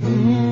Mm.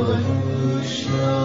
var